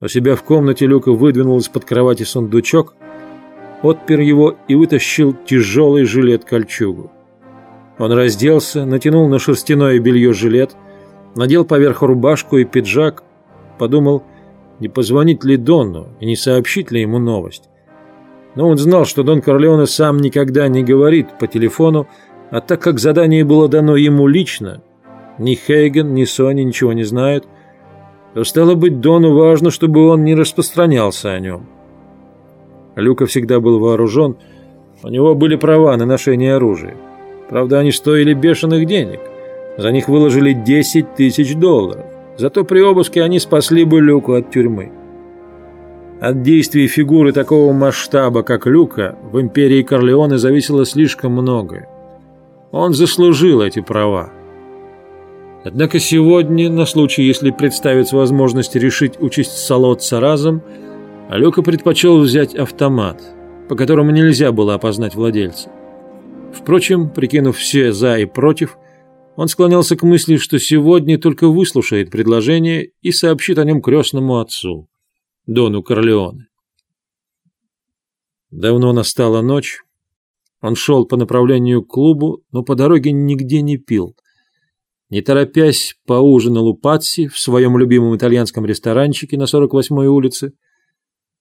У себя в комнате Люка выдвинул из-под кровати сундучок, отпер его и вытащил тяжелый жилет-кольчугу. Он разделся, натянул на шерстяное белье жилет, надел поверх рубашку и пиджак, подумал, не позвонить ли Донну и не сообщить ли ему новость. Но он знал, что Дон Корлеоне сам никогда не говорит по телефону, а так как задание было дано ему лично, ни Хейген, ни Сони ничего не знают, то стало быть Дону важно, чтобы он не распространялся о нем. Люка всегда был вооружен, у него были права на ношение оружия. Правда, они стоили бешеных денег. За них выложили 10 тысяч долларов. Зато при обыске они спасли бы Люку от тюрьмы. От действий фигуры такого масштаба, как Люка, в империи Корлеоне зависело слишком многое. Он заслужил эти права. Однако сегодня, на случай, если представится возможность решить участь Солодца разом, Люка предпочел взять автомат, по которому нельзя было опознать владельца. Впрочем, прикинув все «за» и «против», он склонялся к мысли, что сегодня только выслушает предложение и сообщит о нем крестному отцу. Дону Корлеоне. Давно настала ночь. Он шел по направлению к клубу, но по дороге нигде не пил. Не торопясь, поужинал у Патси в своем любимом итальянском ресторанчике на 48-й улице.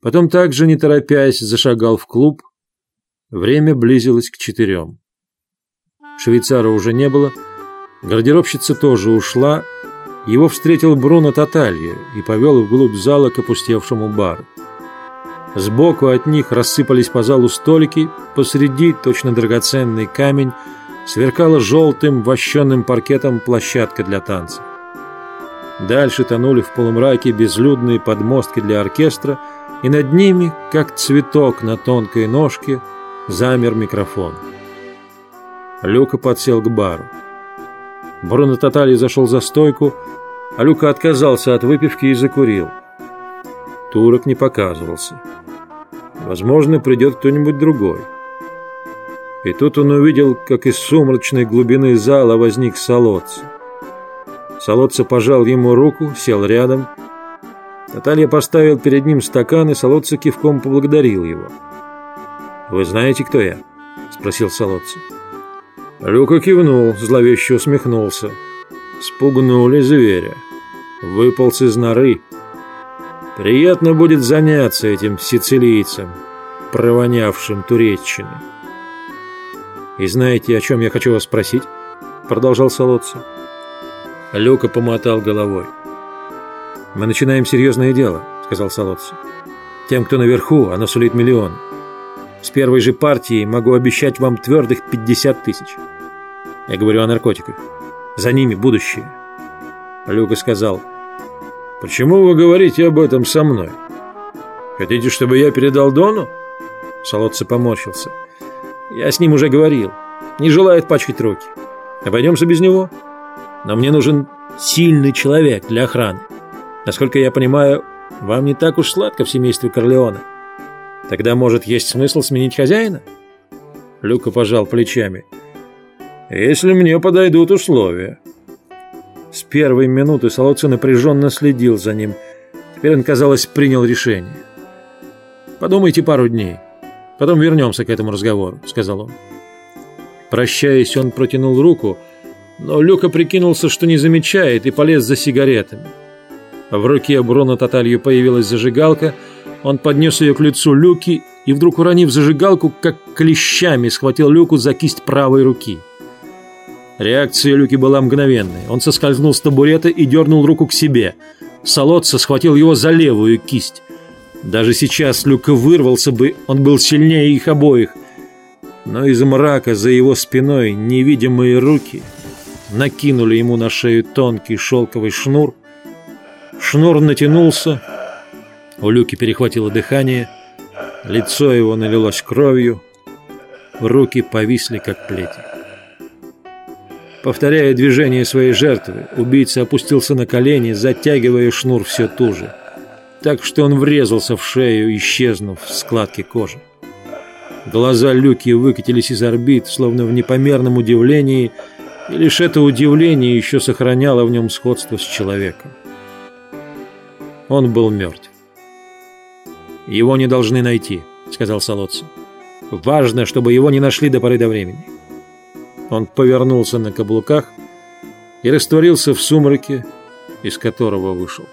Потом также, не торопясь, зашагал в клуб. Время близилось к четырем. Швейцара уже не было. Гардеробщица тоже ушла, его встретил Бруно Таталья и повел вглубь зала к опустевшему бару. Сбоку от них рассыпались по залу столики, посреди точно драгоценный камень сверкала желтым вощенным паркетом площадка для танцев. Дальше тонули в полумраке безлюдные подмостки для оркестра, и над ними, как цветок на тонкой ножке, замер микрофон. Люка подсел к бару. Бруно Татали зашел за стойку, а Люка отказался от выпивки и закурил. Турок не показывался. Возможно, придет кто-нибудь другой. И тут он увидел, как из сумрачной глубины зала возник Солодца. Солодца пожал ему руку, сел рядом. Наталья поставил перед ним стакан, и Солодца кивком поблагодарил его. «Вы знаете, кто я?» — спросил Солодца. Люка кивнул, зловеще усмехнулся. Спугнули зверя. Выполз из норы. Приятно будет заняться этим сицилийцем, провонявшим туреччиной. «И знаете, о чем я хочу вас спросить?» Продолжал Солодца. Люка помотал головой. «Мы начинаем серьезное дело», — сказал Солодца. «Тем, кто наверху, оно сулит миллион. С первой же партии могу обещать вам твердых 50 тысяч. Я говорю о наркотиках. За ними будущее. Люка сказал, «Почему вы говорите об этом со мной? Хотите, чтобы я передал Дону?» Солодце поморщился. «Я с ним уже говорил. Не желает пачкать руки. Обойдемся без него. Но мне нужен сильный человек для охраны. Насколько я понимаю, вам не так уж сладко в семействе Корлеона. Тогда, может, есть смысл сменить хозяина?» Люка пожал плечами. «Если мне подойдут условия». С первой минуты Солоцин напряженно следил за ним. Теперь он, казалось, принял решение. «Подумайте пару дней. Потом вернемся к этому разговору», — сказал он. Прощаясь, он протянул руку, но Люка прикинулся, что не замечает, и полез за сигаретами. В руке Бруно Таталью появилась зажигалка — он поднес ее к лицу Люки и, вдруг уронив зажигалку, как клещами схватил Люку за кисть правой руки. Реакция Люки была мгновенной. Он соскользнул с табурета и дернул руку к себе. Солодца схватил его за левую кисть. Даже сейчас Люка вырвался бы, он был сильнее их обоих. Но из мрака за его спиной невидимые руки накинули ему на шею тонкий шелковый шнур. Шнур натянулся, у Люки перехватило дыхание, лицо его налилось кровью, руки повисли, как плети. Повторяя движение своей жертвы, убийца опустился на колени, затягивая шнур все туже, так что он врезался в шею, исчезнув в складке кожи. Глаза Люки выкатились из орбит, словно в непомерном удивлении, и лишь это удивление еще сохраняло в нем сходство с человеком. Он был мертв. Его не должны найти, сказал Солоцци. Важно, чтобы его не нашли до поры до времени. Он повернулся на каблуках и растворился в сумраке, из которого вышел.